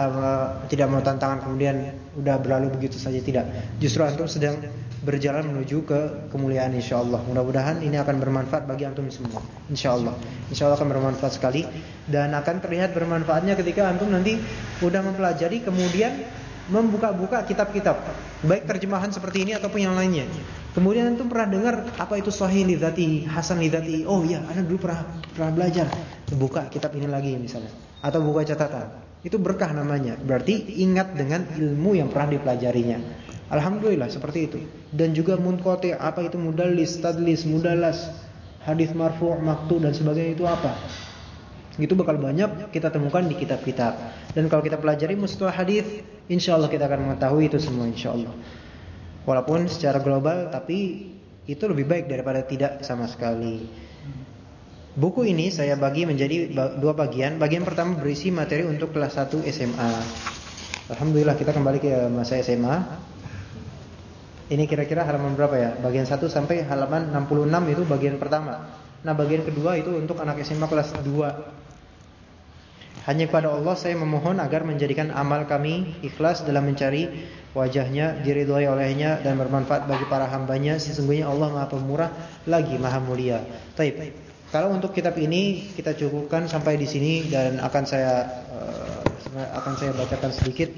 tidak mau tantangan kemudian udah berlalu begitu saja tidak. Justru antum sedang berjalan menuju ke kemuliaan insyaallah. Mudah-mudahan ini akan bermanfaat bagi antum semua. Insyaallah. Insyaallah akan bermanfaat sekali dan akan terlihat bermanfaatnya ketika antum nanti udah mempelajari kemudian membuka-buka kitab-kitab, baik terjemahan seperti ini ataupun yang lainnya. Kemudian antum pernah dengar apa itu sahih lidzati, hasan lidzati. Oh iya, ana dulu pernah pernah belajar. Buka kitab ini lagi misalnya atau buka catatan. Itu berkah namanya. Berarti ingat dengan ilmu yang pernah dipelajarinya. Alhamdulillah seperti itu. Dan juga munqati, apa itu mudallis, tadlis, mudalas, hadis marfu', maktu dan sebagainya itu apa? Itu bakal banyak kita temukan di kitab-kitab. Dan kalau kita pelajari mustalah hadis, insyaallah kita akan mengetahui itu semua insyaallah. Walaupun secara global tapi itu lebih baik daripada tidak sama sekali. Buku ini saya bagi menjadi dua bagian. Bagian pertama berisi materi untuk kelas 1 SMA. Alhamdulillah kita kembali ke masa SMA. Ini kira-kira halaman berapa ya? Bagian 1 sampai halaman 66 itu bagian pertama. Nah, bagian kedua itu untuk anak SMA kelas 2. Hanya kepada Allah saya memohon agar menjadikan amal kami ikhlas dalam mencari wajahnya, diridhoi olehnya dan bermanfaat bagi para hambanya. Sesungguhnya Allah Maha Pemurah lagi Maha Mulia. Taib. Kalau untuk kitab ini kita cukupkan sampai di sini dan akan saya uh, akan saya bacakan sedikit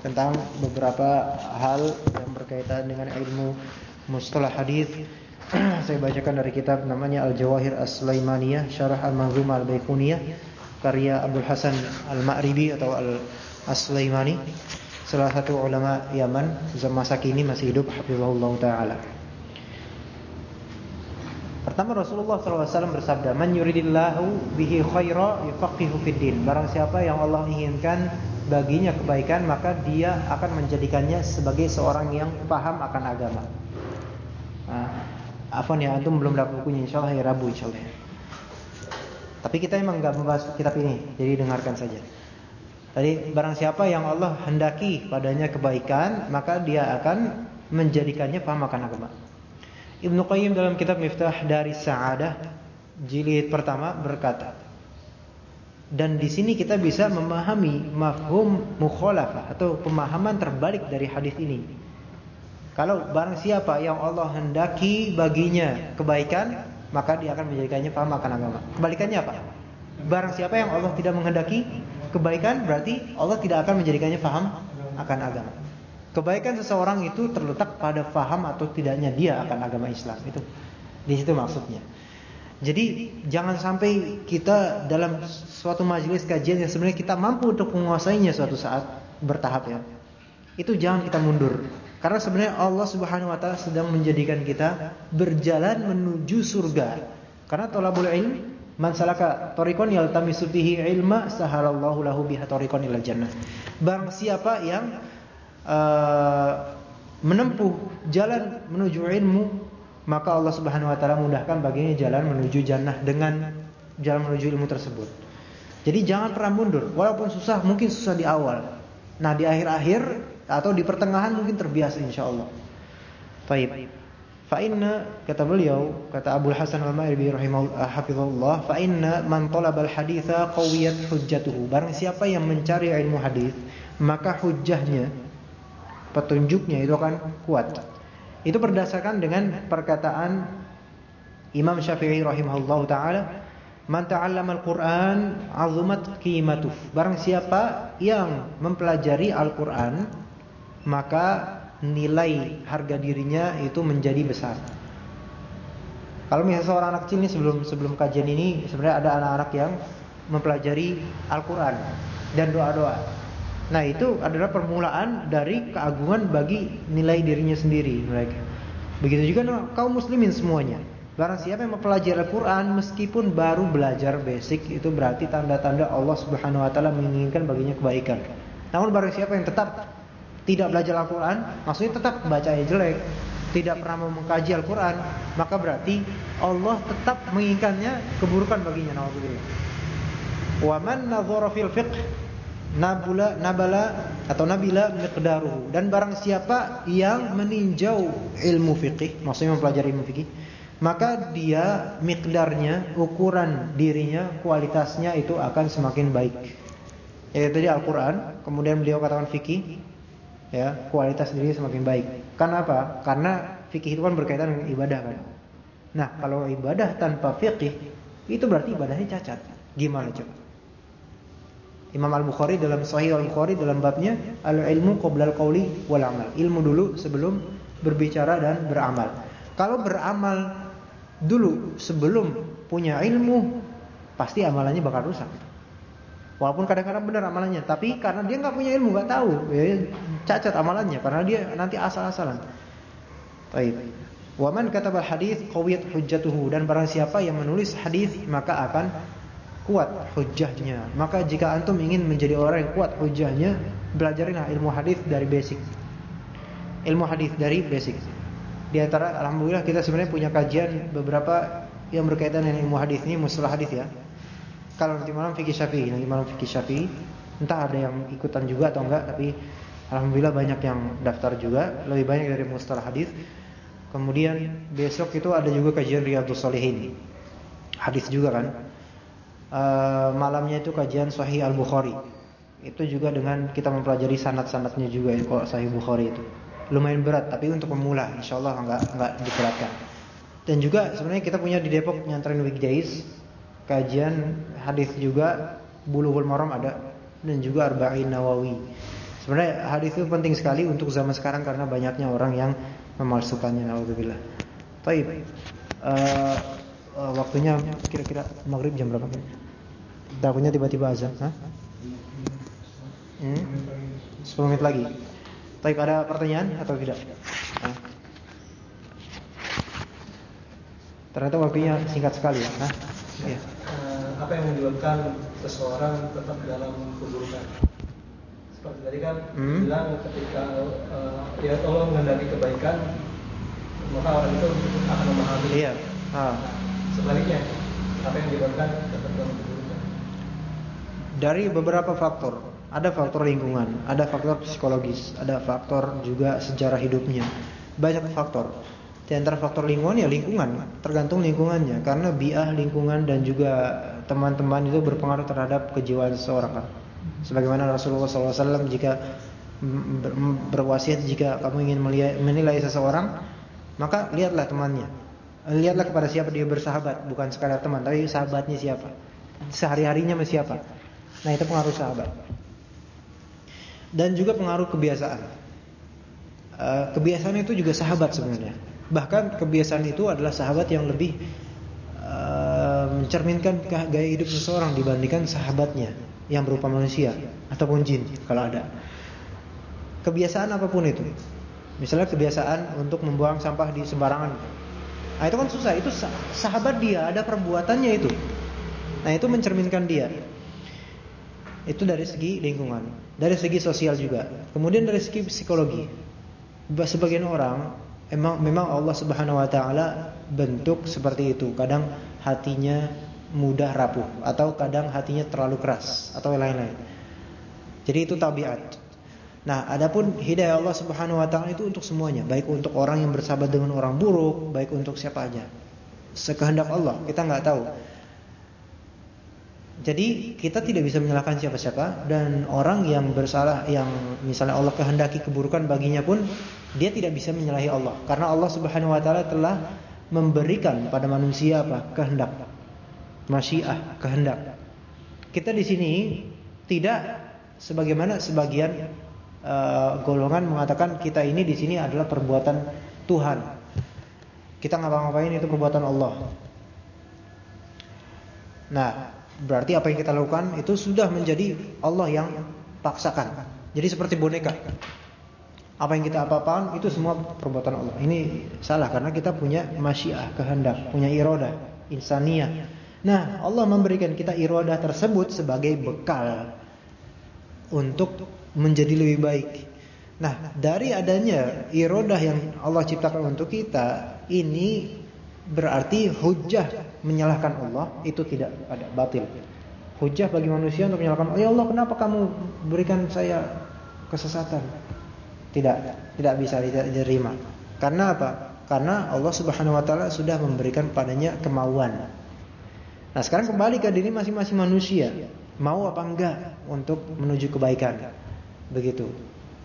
tentang beberapa hal yang berkaitan dengan ilmu mustalah hadis. (clears throat) saya bacakan dari kitab namanya Al-Jawahir As-Sulaimaniyah Syarah Al-Manzumah Al-Baiquniyah karya Abdul Hasan Al-Ma'ribi atau Al-Sulaimani salah satu ulama Yaman masa kini masih hidup hafizahullah taala. Pertama Rasulullah SAW bersabda, "Man yuridillahu bihi khaira yufaqihu fid din." Barang siapa yang Allah inginkan baginya kebaikan, maka dia akan menjadikannya sebagai seorang yang paham akan agama. Nah, afwan ya antum belum dapat bukunya insyaallah hari Rabu insyaallah. Tapi kita emang enggak membahas kitab ini, jadi dengarkan saja. Tadi barang siapa yang Allah hendaki padanya kebaikan, maka dia akan menjadikannya paham akan agama. Ibnu Qayyim dalam kitab Miftah dari Sa'adah jilid pertama berkata dan di sini kita bisa memahami mafhum mukhalafah atau pemahaman terbalik dari hadis ini. Kalau barang siapa yang Allah hendaki baginya kebaikan, maka dia akan menjadikannya paham akan agama. Kebalikannya apa? Barang siapa yang Allah tidak menghendaki kebaikan, berarti Allah tidak akan menjadikannya paham akan agama. Kebaikan seseorang itu terletak pada faham atau tidaknya dia akan agama Islam itu. Di situ maksudnya. Jadi jangan sampai kita dalam suatu majelis kajian yang sebenarnya kita mampu untuk menguasainya suatu saat bertahap ya. Itu jangan kita mundur. Karena sebenarnya Allah Subhanahu wa taala sedang menjadikan kita berjalan menuju surga. Karena thalabul ilm man salaka tariqan yaltamisu fihi ilma sahalallahu lahu biha tariqan ilal jannah. Barang siapa yang uh, menempuh jalan menuju ilmu, maka Allah Subhanahu wa taala mudahkan baginya jalan menuju jannah dengan jalan menuju ilmu tersebut. Jadi jangan pernah mundur, walaupun susah, mungkin susah di awal. Nah, di akhir-akhir atau di pertengahan mungkin terbiasa insyaallah. Baik. Fa inna kata beliau, kata Abu Hasan Al-Maghribi rahimahullah, fa inna man talaba al-haditsa qawiyat hujjatuhu. Barang siapa yang mencari ilmu hadis, maka hujjahnya petunjuknya itu akan kuat. Itu berdasarkan dengan perkataan Imam Syafi'i rahimahullah taala, "Man ta'allama al-Qur'an 'azumat qimatuh." Barang siapa yang mempelajari Al-Qur'an, maka nilai harga dirinya itu menjadi besar. Kalau misalnya seorang anak kecil ini sebelum sebelum kajian ini sebenarnya ada anak-anak yang mempelajari Al-Qur'an dan doa-doa. Nah, itu adalah permulaan dari keagungan bagi nilai dirinya sendiri mereka. Begitu juga kaum muslimin semuanya. Barang siapa yang mempelajari Al-Qur'an meskipun baru belajar basic itu berarti tanda-tanda Allah Subhanahu wa taala menginginkan baginya kebaikan. Namun barang siapa yang tetap tidak belajar Al-Quran, maksudnya tetap bacanya jelek, tidak pernah mengkaji Al-Quran, maka berarti Allah tetap menginginkannya keburukan baginya. Nauzubillah. Wa man nadhara fil nabula nabala atau nabila miqdaruhu dan barang siapa yang meninjau ilmu fikih maksudnya mempelajari ilmu fikih maka dia miqdarnya ukuran dirinya kualitasnya itu akan semakin baik yaitu tadi Al-Qur'an kemudian beliau katakan fikih ya kualitas diri semakin baik. Karena apa? Karena fikih itu kan berkaitan dengan ibadah kan. Nah, kalau ibadah tanpa fikih itu berarti ibadahnya cacat. Gimana coba? Imam Al-Bukhari dalam Sahih Al-Bukhari dalam babnya al-ilmu qabla al-qauli wal amal. Ilmu dulu sebelum berbicara dan beramal. Kalau beramal dulu sebelum punya ilmu pasti amalannya bakal rusak. Walaupun kadang-kadang benar amalannya, tapi karena dia nggak punya ilmu, nggak tahu, ya, cacat amalannya karena dia nanti asal-asalan. Baik. Waman katabal hadis qawiyat hujjatuhu dan barang siapa yang menulis hadis maka akan kuat hujjahnya. Maka jika antum ingin menjadi orang yang kuat hujjahnya, belajarinlah ilmu hadis dari basic. Ilmu hadis dari basic. Di antara alhamdulillah kita sebenarnya punya kajian beberapa yang berkaitan dengan ilmu hadis ini mustalah hadis ya. Kalau nanti malam fikih Syafi'i, nanti malam fikih Syafi'i, entah ada yang ikutan juga atau enggak, tapi alhamdulillah banyak yang daftar juga, lebih banyak dari mustalah hadis. Kemudian besok itu ada juga kajian Riyadhus Shalihin. Hadis juga kan. E, malamnya itu kajian Sahih Al-Bukhari. Itu juga dengan kita mempelajari sanad-sanadnya juga ya, kalau Sahih Bukhari itu. Lumayan berat tapi untuk pemula insyaallah enggak enggak diberatkan. Dan juga sebenarnya kita punya di Depok nyantren weekdays kajian hadis juga Bulughul Maram ada dan juga Arba'in Nawawi. Sebenarnya hadis itu penting sekali untuk zaman sekarang karena banyaknya orang yang memalsukannya naudzubillah. Baik. Uh, uh, waktunya kira-kira maghrib jam berapa? Takutnya tiba-tiba azan, Hah? Hmm? 10 menit lagi. Baik, ada pertanyaan atau tidak? Ternyata waktunya singkat sekali ya. Apa yang menyebabkan seseorang tetap dalam keburukan? Seperti tadi kan hmm? bilang ketika uh, ya Allah mengendaki kebaikan, maka orang itu akan memahami. Iya. Ah. Nah, sebaliknya, apa yang menyebabkan tetap dalam keburukan? Dari beberapa faktor. Ada faktor lingkungan, ada faktor psikologis, ada faktor juga sejarah hidupnya. Banyak faktor. Di antara faktor lingkungan ya lingkungan, tergantung lingkungannya. Karena biah lingkungan dan juga teman-teman itu berpengaruh terhadap kejiwaan seseorang kan. Sebagaimana Rasulullah SAW jika berwasiat jika kamu ingin menilai seseorang, maka lihatlah temannya. Lihatlah kepada siapa dia bersahabat, bukan sekadar teman, tapi sahabatnya siapa. Sehari-harinya sama siapa. Nah, itu pengaruh sahabat. Dan juga pengaruh kebiasaan. Eh, kebiasaan itu juga sahabat sebenarnya. Bahkan kebiasaan itu adalah sahabat yang lebih uh, mencerminkan gaya hidup seseorang dibandingkan sahabatnya yang berupa manusia ataupun jin kalau ada. Kebiasaan apa pun itu. Misalnya kebiasaan untuk membuang sampah di sembarangan. Nah, itu kan susah. Itu sahabat dia, ada perbuatannya itu. Nah, itu mencerminkan dia. Itu dari segi lingkungan, dari segi sosial juga. Kemudian dari segi psikologi. Sebagian orang Emang memang Allah Subhanahu wa taala bentuk seperti itu. Kadang hatinya mudah rapuh atau kadang hatinya terlalu keras atau lain-lain. Jadi itu tabiat. Nah, adapun hidayah Allah Subhanahu wa taala itu untuk semuanya, baik untuk orang yang bersahabat dengan orang buruk, baik untuk siapa aja. Sekehendak Allah, kita nggak tahu. Jadi kita tidak bisa menyalahkan siapa-siapa dan orang yang bersalah yang misalnya Allah kehendaki keburukan baginya pun dia tidak bisa menyalahi Allah karena Allah Subhanahu wa taala telah memberikan pada manusia apa? kehendak. Masyiah, kehendak. Kita di sini tidak sebagaimana sebagian uh, golongan mengatakan kita ini di sini adalah perbuatan Tuhan. Kita ngapa-ngapain itu perbuatan Allah. Nah, berarti apa yang kita lakukan itu sudah menjadi Allah yang paksakan. Jadi seperti boneka. Apa yang kita apa-apaan itu semua perbuatan Allah. Ini salah karena kita punya masyiah, kehendak, punya iroda, insaniyah. Nah, Allah memberikan kita iroda tersebut sebagai bekal untuk menjadi lebih baik. Nah, dari adanya irodah yang Allah ciptakan untuk kita, ini berarti hujah menyalahkan Allah itu tidak ada batil. Hujah bagi manusia untuk menyalahkan Allah, ya Allah kenapa kamu berikan saya kesesatan? Tidak, tidak bisa diterima. Karena apa? Karena Allah Subhanahu wa taala sudah memberikan padanya kemauan. Nah, sekarang kembali ke diri masing-masing manusia. Mau apa enggak untuk menuju kebaikan? Begitu.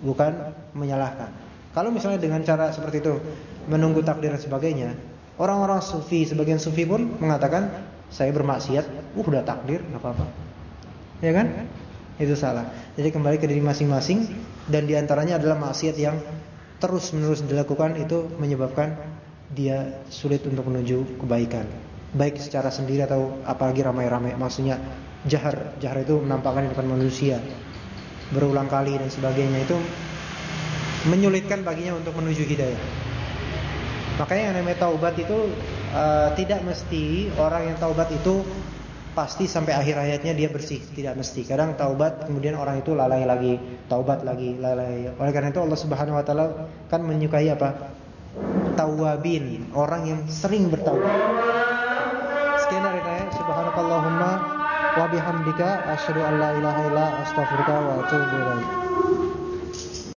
Bukan menyalahkan. Kalau misalnya dengan cara seperti itu menunggu takdir dan sebagainya, orang-orang sufi, sebagian sufi pun mengatakan saya bermaksiat, uh udah takdir, nggak apa-apa. Ya kan? Itu salah. Jadi kembali ke diri masing-masing dan di antaranya adalah maksiat yang terus-menerus dilakukan itu menyebabkan dia sulit untuk menuju kebaikan. Baik secara sendiri atau apalagi ramai-ramai. Maksudnya jahar, jahar itu menampakkan di depan manusia berulang kali dan sebagainya itu menyulitkan baginya untuk menuju hidayah. Makanya yang namanya taubat itu uh, tidak mesti orang yang taubat itu pasti sampai akhir hayatnya dia bersih, tidak mesti. Kadang taubat kemudian orang itu lalai lagi, taubat lagi, lalai. Oleh karena itu Allah Subhanahu wa taala kan menyukai apa? Tawabin, orang yang sering bertaubat. Sekian dari saya, subhanakallahumma wa bihamdika asyhadu an la ilaha illa astaghfiruka wa atubu ilaik.